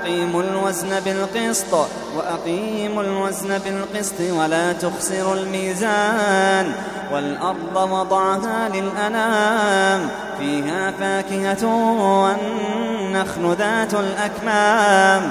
وأقيموا الوزن بالقسط وأقيموا الوزن بالقسط ولا تخسروا الميزان. والأرض وضعها للأنام فيها فاكهة والنخل ذات الأكمام.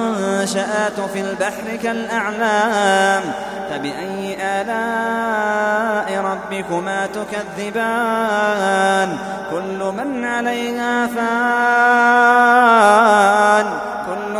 المنشآت في البحر كالأعلام فبأي آلاء ربكما تكذبان؟ كل من عليها فان.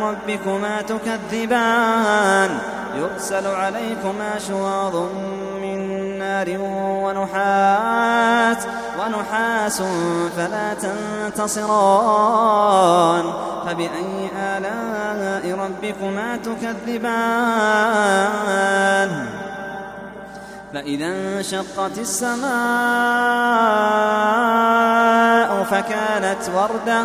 ربكما تكذبان. يرسل عليكما شواظ من نار ونحاس ونحاس فلا تنتصران. فبأي آلاء ربكما تكذبان؟ فإذا انشقت السماء فكانت وردة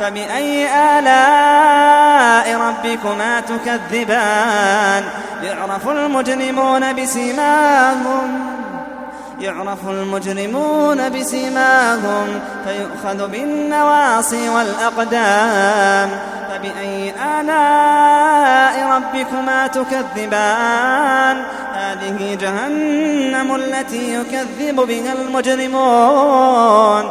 فبأي آلاء ربكما تكذبان؟ يعرف المجرمون بسيماهم. يعرف المجرمون بسيماهم. فيؤخذ بالنواصي والأقدام. فبأي آلاء ربكما تكذبان؟ هذه جهنم التي يكذب بها المجرمون.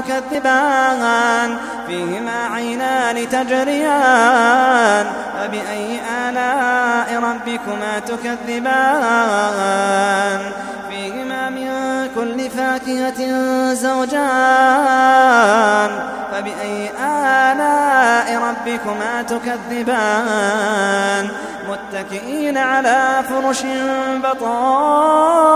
تكذبان. فيهما عينان تجريان. فبأي آلاء ربكما تكذبان؟ فيهما من كل فاكهة زوجان. فبأي آلاء ربكما تكذبان؟ متكئين على فرش بطائنها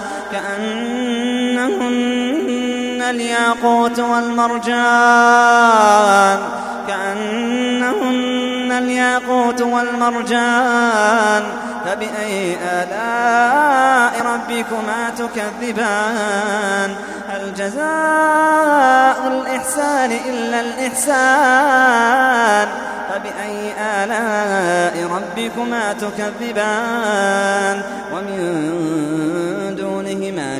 الياقوت والمرجان كأنهن الياقوت والمرجان فبأي آلاء ربكما تكذبان؟ هل جزاء الإحسان إلا الإحسان؟ فبأي آلاء ربكما تكذبان؟ ومن دونهما